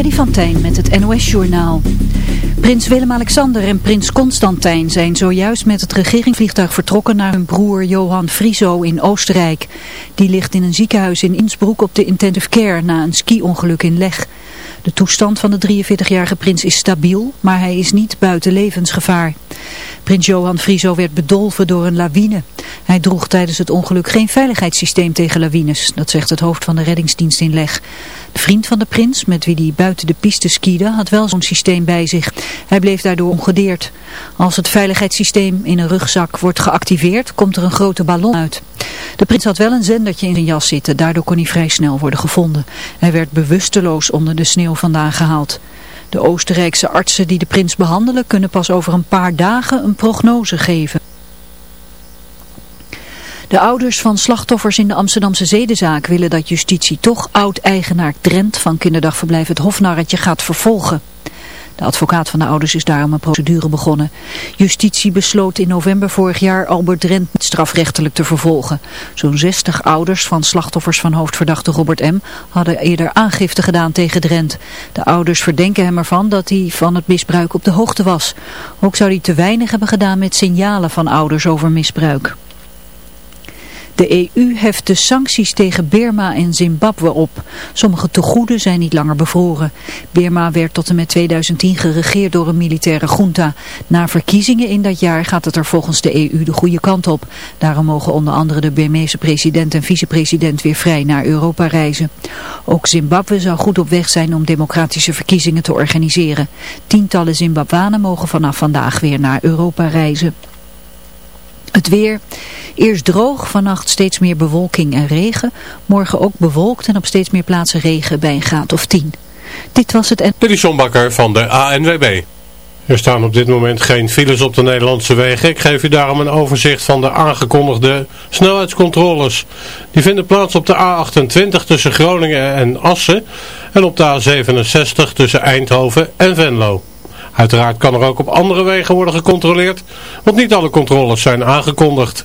Freddy van met het NOS-journaal. Prins Willem-Alexander en prins Constantijn zijn zojuist met het regeringsvliegtuig vertrokken naar hun broer Johan Friso in Oostenrijk. Die ligt in een ziekenhuis in Innsbruck op de intensive care na een ski-ongeluk in Leg. De toestand van de 43-jarige prins is stabiel, maar hij is niet buiten levensgevaar. Prins Johan Friso werd bedolven door een lawine. Hij droeg tijdens het ongeluk geen veiligheidssysteem tegen lawines, dat zegt het hoofd van de reddingsdienst in Leg. De vriend van de prins, met wie hij buiten de piste skiede, had wel zo'n systeem bij zich. Hij bleef daardoor ongedeerd. Als het veiligheidssysteem in een rugzak wordt geactiveerd, komt er een grote ballon uit. De prins had wel een zendertje in zijn jas zitten, daardoor kon hij vrij snel worden gevonden. Hij werd bewusteloos onder de sneeuw vandaan gehaald. De Oostenrijkse artsen die de prins behandelen kunnen pas over een paar dagen een prognose geven. De ouders van slachtoffers in de Amsterdamse zedenzaak willen dat justitie toch oud-eigenaar Drent van kinderdagverblijf het Hofnarretje gaat vervolgen. De advocaat van de ouders is daarom een procedure begonnen. Justitie besloot in november vorig jaar Albert Drent strafrechtelijk te vervolgen. Zo'n 60 ouders van slachtoffers van hoofdverdachte Robert M. hadden eerder aangifte gedaan tegen Drent. De ouders verdenken hem ervan dat hij van het misbruik op de hoogte was. Ook zou hij te weinig hebben gedaan met signalen van ouders over misbruik. De EU heft de sancties tegen Birma en Zimbabwe op. Sommige tegoeden zijn niet langer bevroren. Birma werd tot en met 2010 geregeerd door een militaire junta. Na verkiezingen in dat jaar gaat het er volgens de EU de goede kant op. Daarom mogen onder andere de Birmeese president en vicepresident weer vrij naar Europa reizen. Ook Zimbabwe zou goed op weg zijn om democratische verkiezingen te organiseren. Tientallen Zimbabwanen mogen vanaf vandaag weer naar Europa reizen. Het weer, eerst droog, vannacht steeds meer bewolking en regen. Morgen ook bewolkt en op steeds meer plaatsen regen bij een graad of 10. Dit was het... En... Dit is van de ANWB. Er staan op dit moment geen files op de Nederlandse wegen. Ik geef u daarom een overzicht van de aangekondigde snelheidscontroles. Die vinden plaats op de A28 tussen Groningen en Assen en op de A67 tussen Eindhoven en Venlo. Uiteraard kan er ook op andere wegen worden gecontroleerd, want niet alle controles zijn aangekondigd.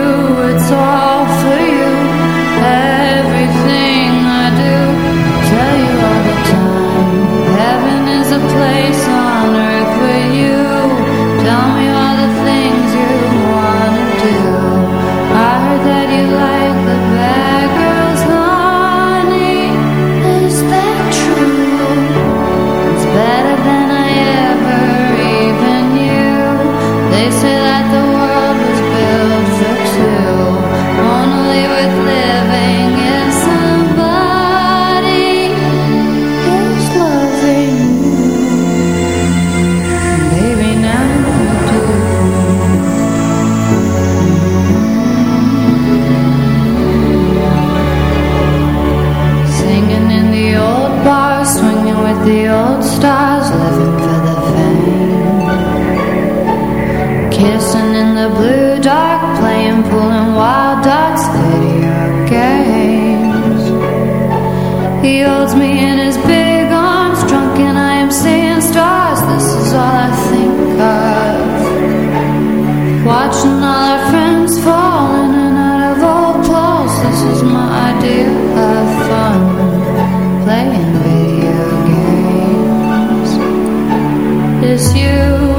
It's you,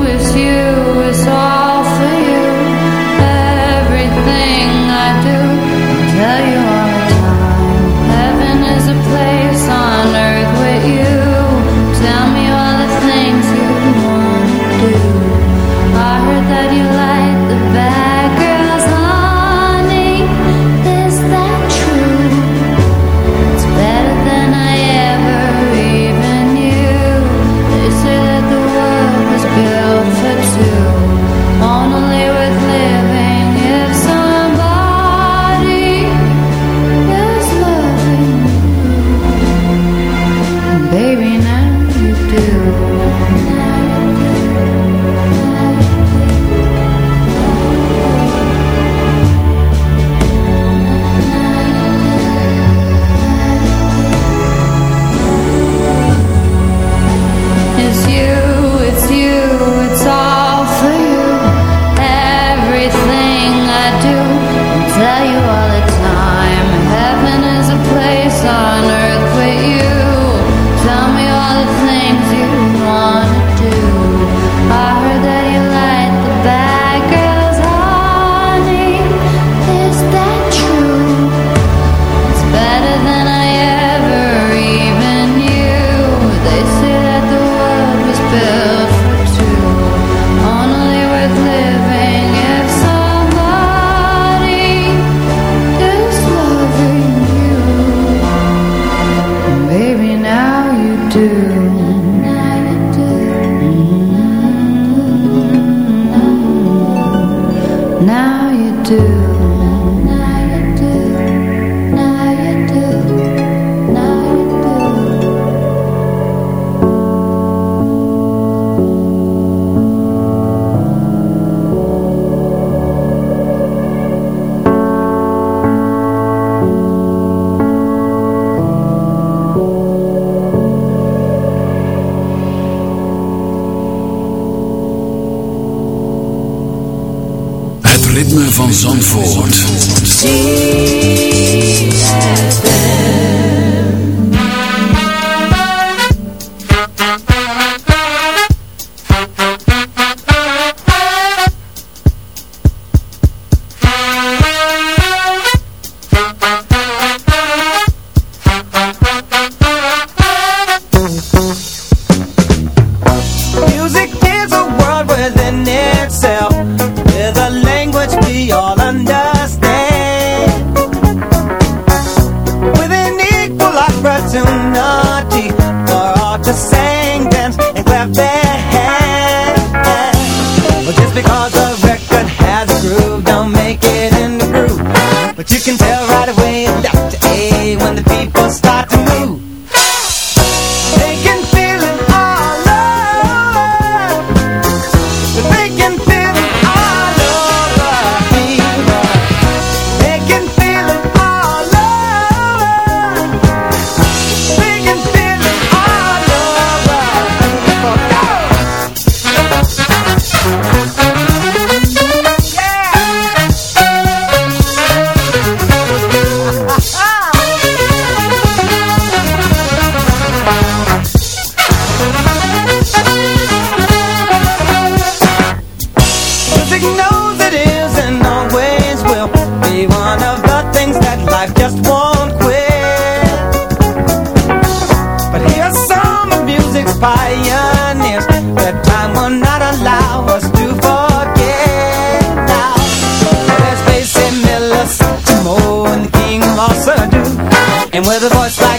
it's you. And with a voice like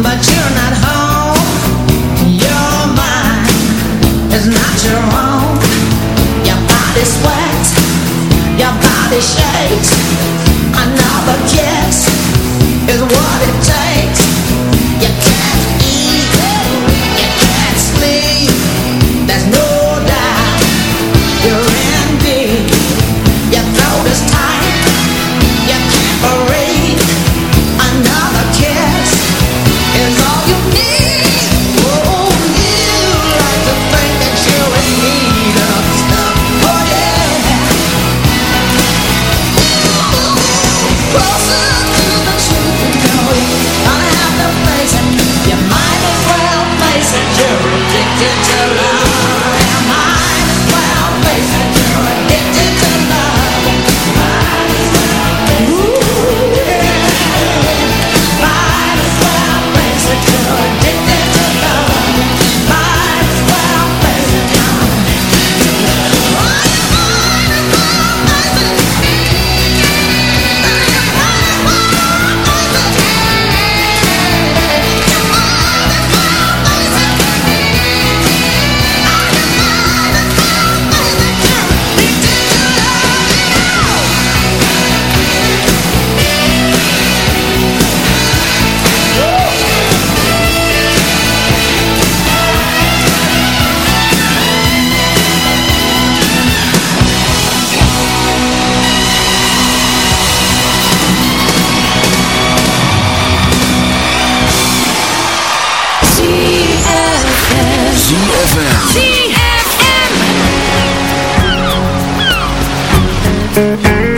But you -hmm.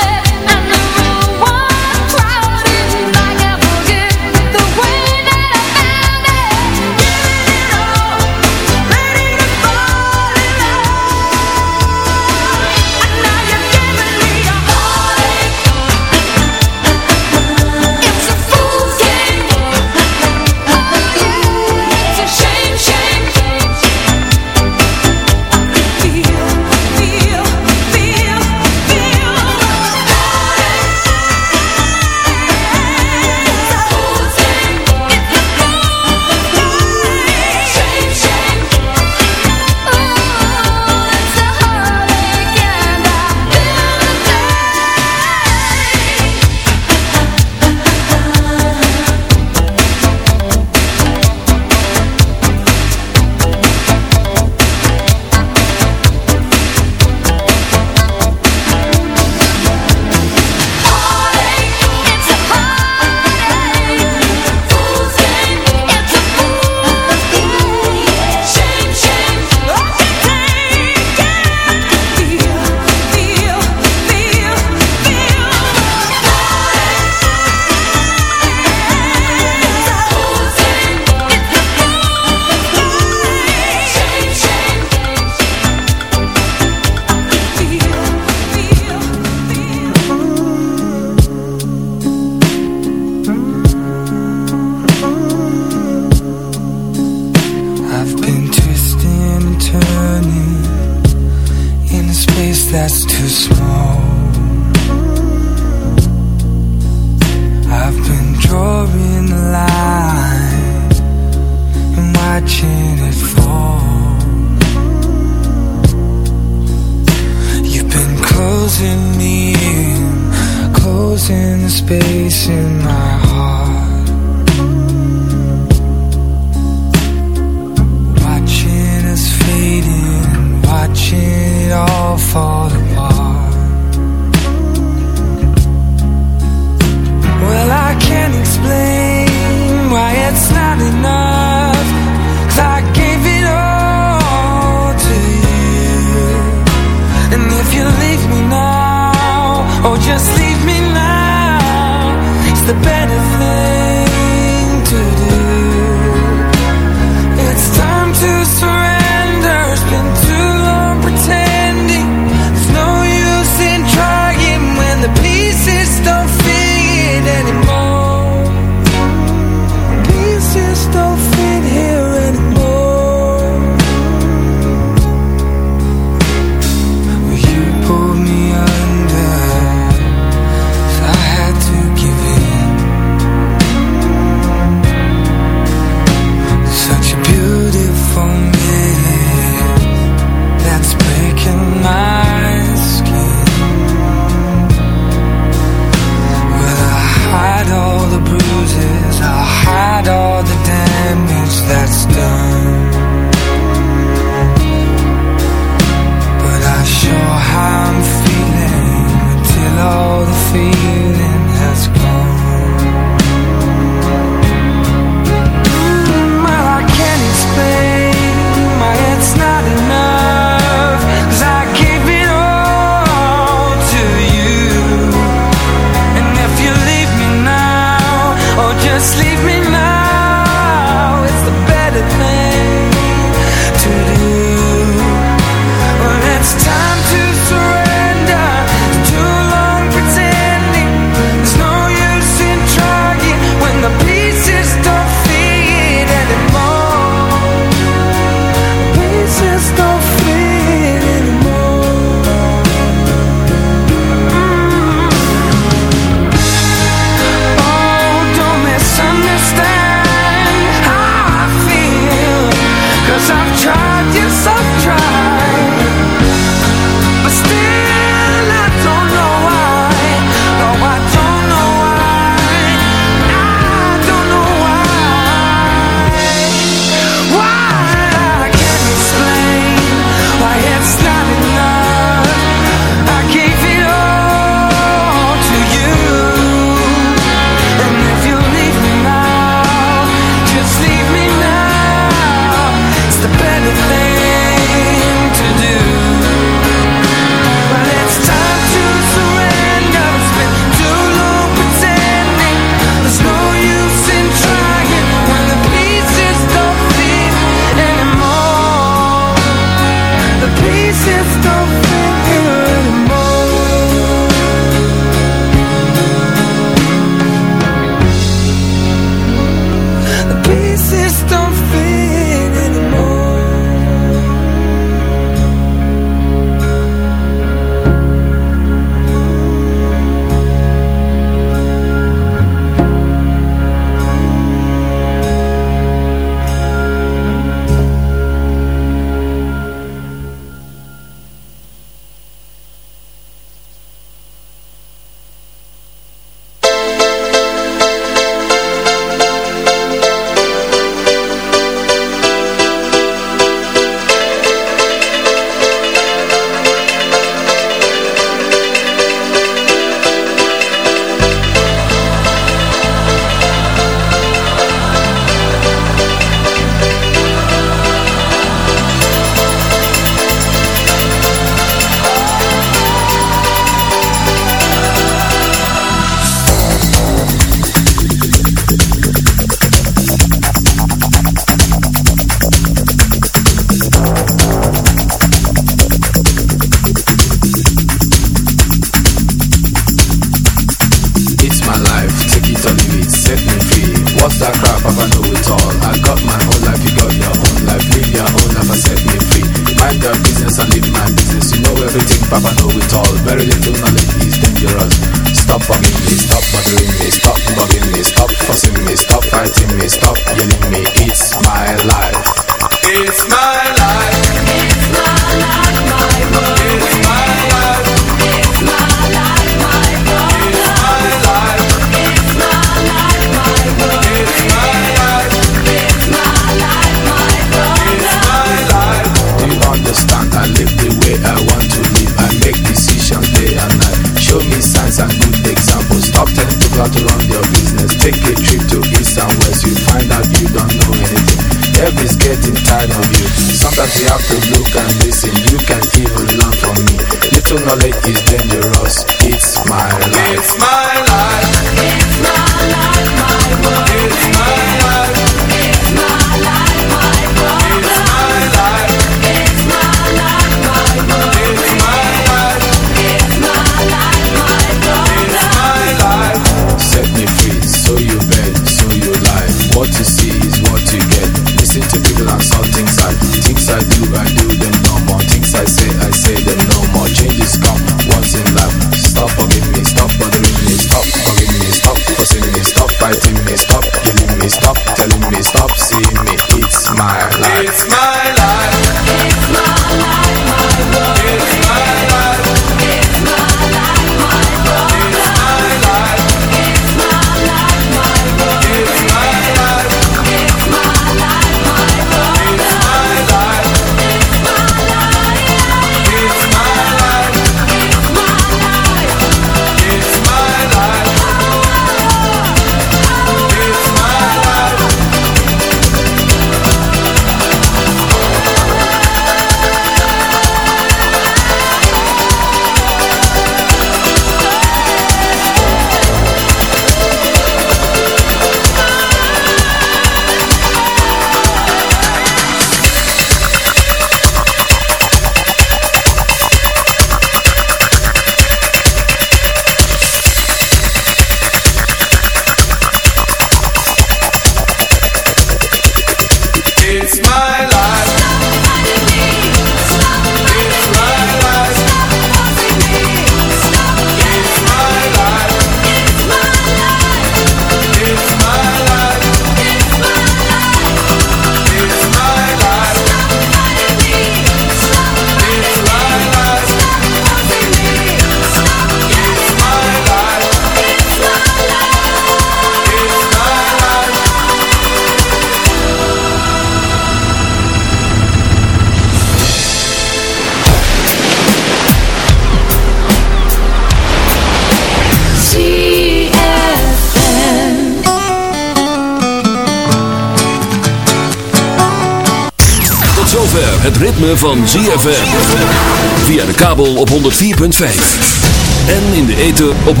En in de eten op 106.9.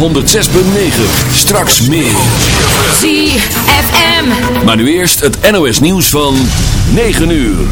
Straks meer. ZFM. Maar nu eerst het NOS nieuws van 9 uur.